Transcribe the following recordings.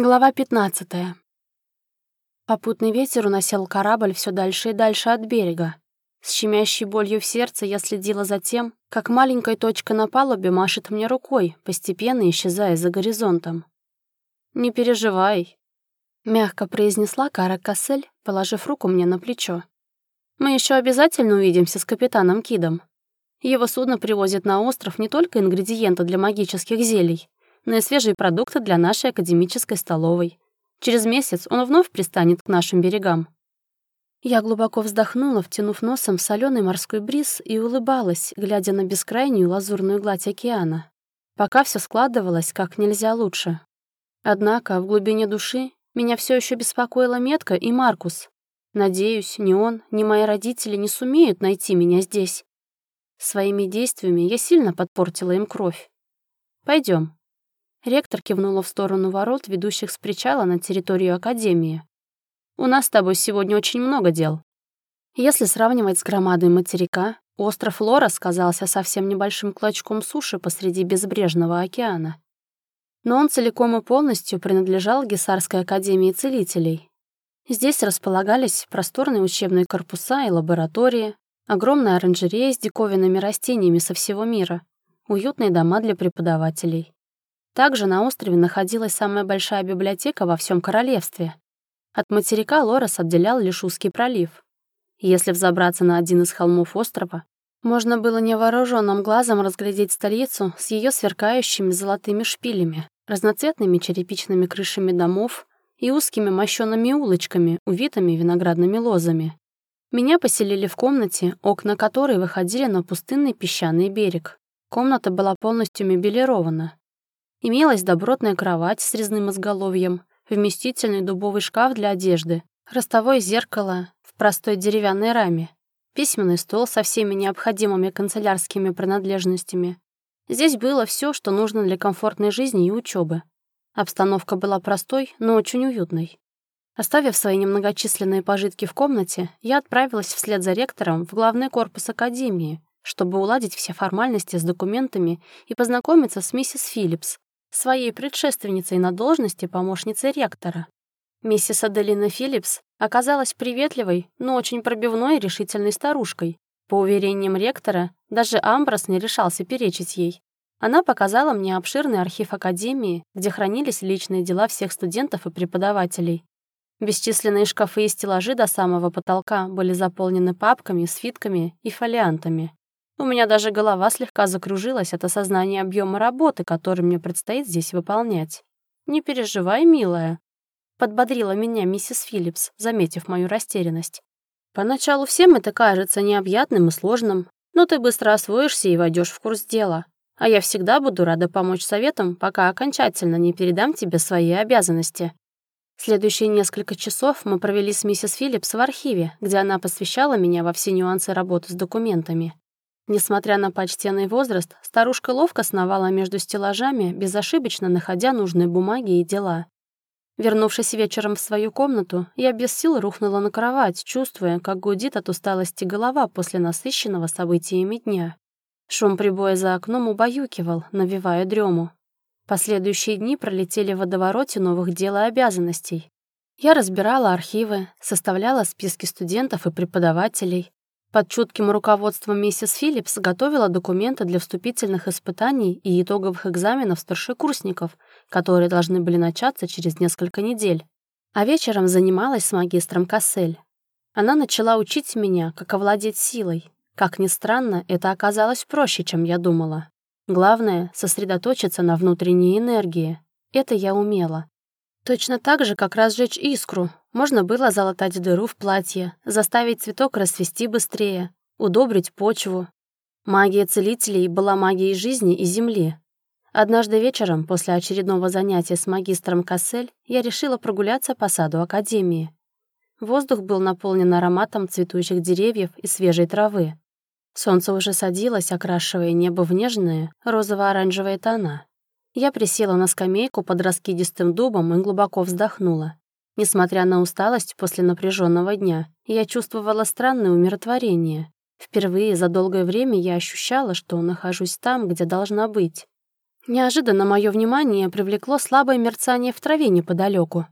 Глава 15. Попутный ветер уносил корабль все дальше и дальше от берега. С щемящей болью в сердце я следила за тем, как маленькая точка на палубе машет мне рукой, постепенно исчезая за горизонтом. «Не переживай», — мягко произнесла Кара Кассель, положив руку мне на плечо. «Мы еще обязательно увидимся с капитаном Кидом. Его судно привозит на остров не только ингредиенты для магических зелий, но и свежие продукты для нашей академической столовой. Через месяц он вновь пристанет к нашим берегам. Я глубоко вздохнула, втянув носом в соленый морской бриз и улыбалась, глядя на бескрайнюю лазурную гладь океана. Пока все складывалось как нельзя лучше. Однако в глубине души меня все еще беспокоила метка и Маркус. Надеюсь, ни он, ни мои родители не сумеют найти меня здесь. Своими действиями я сильно подпортила им кровь. Пойдем. Ректор кивнула в сторону ворот, ведущих с причала на территорию Академии. «У нас с тобой сегодня очень много дел». Если сравнивать с громадой материка, остров Лорас казался совсем небольшим клочком суши посреди безбрежного океана. Но он целиком и полностью принадлежал Гесарской Академии Целителей. Здесь располагались просторные учебные корпуса и лаборатории, огромная оранжерея с диковинными растениями со всего мира, уютные дома для преподавателей. Также на острове находилась самая большая библиотека во всем королевстве. От материка Лорес отделял лишь узкий пролив. Если взобраться на один из холмов острова, можно было невооруженным глазом разглядеть столицу с ее сверкающими золотыми шпилями, разноцветными черепичными крышами домов и узкими мощеными улочками, увитыми виноградными лозами. Меня поселили в комнате, окна которой выходили на пустынный песчаный берег. Комната была полностью мебелирована. Имелась добротная кровать с резным изголовьем, вместительный дубовый шкаф для одежды, ростовое зеркало в простой деревянной раме, письменный стол со всеми необходимыми канцелярскими принадлежностями. Здесь было все, что нужно для комфортной жизни и учебы. Обстановка была простой, но очень уютной. Оставив свои немногочисленные пожитки в комнате, я отправилась вслед за ректором в главный корпус Академии, чтобы уладить все формальности с документами и познакомиться с миссис Филлипс, своей предшественницей на должности помощницы ректора. Миссис Аделина Филлипс оказалась приветливой, но очень пробивной и решительной старушкой. По уверениям ректора, даже Амброс не решался перечить ей. Она показала мне обширный архив Академии, где хранились личные дела всех студентов и преподавателей. Бесчисленные шкафы и стеллажи до самого потолка были заполнены папками, свитками и фолиантами. У меня даже голова слегка закружилась от осознания объема работы, который мне предстоит здесь выполнять. «Не переживай, милая», — подбодрила меня миссис Филлипс, заметив мою растерянность. «Поначалу всем это кажется необъятным и сложным, но ты быстро освоишься и войдешь в курс дела. А я всегда буду рада помочь советам, пока окончательно не передам тебе свои обязанности». Следующие несколько часов мы провели с миссис Филлипс в архиве, где она посвящала меня во все нюансы работы с документами. Несмотря на почтенный возраст, старушка ловко сновала между стеллажами, безошибочно находя нужные бумаги и дела. Вернувшись вечером в свою комнату, я без сил рухнула на кровать, чувствуя, как гудит от усталости голова после насыщенного событиями дня. Шум прибоя за окном убаюкивал, навевая дрему. Последующие дни пролетели в водовороте новых дел и обязанностей. Я разбирала архивы, составляла списки студентов и преподавателей, под чутким руководством миссис Филлипс готовила документы для вступительных испытаний и итоговых экзаменов старшекурсников, которые должны были начаться через несколько недель. А вечером занималась с магистром Кассель. Она начала учить меня, как овладеть силой. Как ни странно, это оказалось проще, чем я думала. Главное — сосредоточиться на внутренней энергии. Это я умела. Точно так же, как разжечь искру, можно было залатать дыру в платье, заставить цветок расцвести быстрее, удобрить почву. Магия целителей была магией жизни и земли. Однажды вечером, после очередного занятия с магистром Кассель, я решила прогуляться по саду Академии. Воздух был наполнен ароматом цветущих деревьев и свежей травы. Солнце уже садилось, окрашивая небо в нежные розово-оранжевые тона. Я присела на скамейку под раскидистым дубом и глубоко вздохнула. Несмотря на усталость после напряженного дня, я чувствовала странное умиротворение. Впервые за долгое время я ощущала, что нахожусь там, где должна быть. Неожиданно мое внимание привлекло слабое мерцание в траве неподалеку.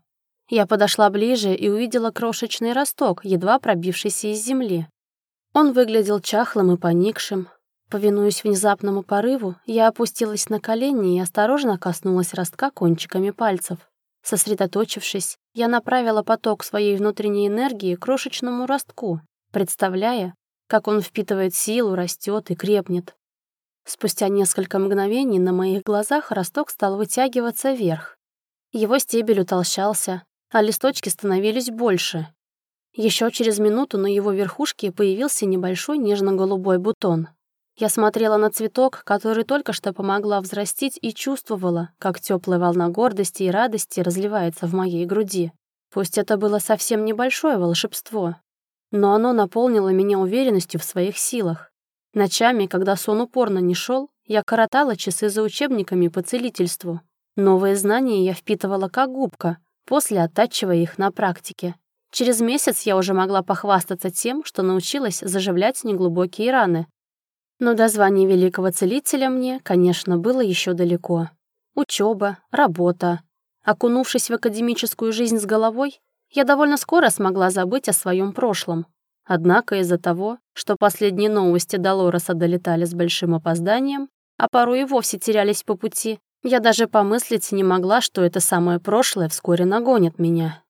Я подошла ближе и увидела крошечный росток, едва пробившийся из земли. Он выглядел чахлым и поникшим. Повинуясь внезапному порыву, я опустилась на колени и осторожно коснулась ростка кончиками пальцев. Сосредоточившись, я направила поток своей внутренней энергии к крошечному ростку, представляя, как он впитывает силу, растет и крепнет. Спустя несколько мгновений на моих глазах росток стал вытягиваться вверх. Его стебель утолщался, а листочки становились больше. Еще через минуту на его верхушке появился небольшой нежно-голубой бутон. Я смотрела на цветок, который только что помогла взрастить, и чувствовала, как теплая волна гордости и радости разливается в моей груди. Пусть это было совсем небольшое волшебство, но оно наполнило меня уверенностью в своих силах. Ночами, когда сон упорно не шел, я коротала часы за учебниками по целительству. Новые знания я впитывала как губка, после оттачивая их на практике. Через месяц я уже могла похвастаться тем, что научилась заживлять неглубокие раны. Но до звания великого целителя мне, конечно, было еще далеко. Учеба, работа. Окунувшись в академическую жизнь с головой, я довольно скоро смогла забыть о своем прошлом. Однако из-за того, что последние новости Долореса долетали с большим опозданием, а порой и вовсе терялись по пути, я даже помыслить не могла, что это самое прошлое вскоре нагонит меня.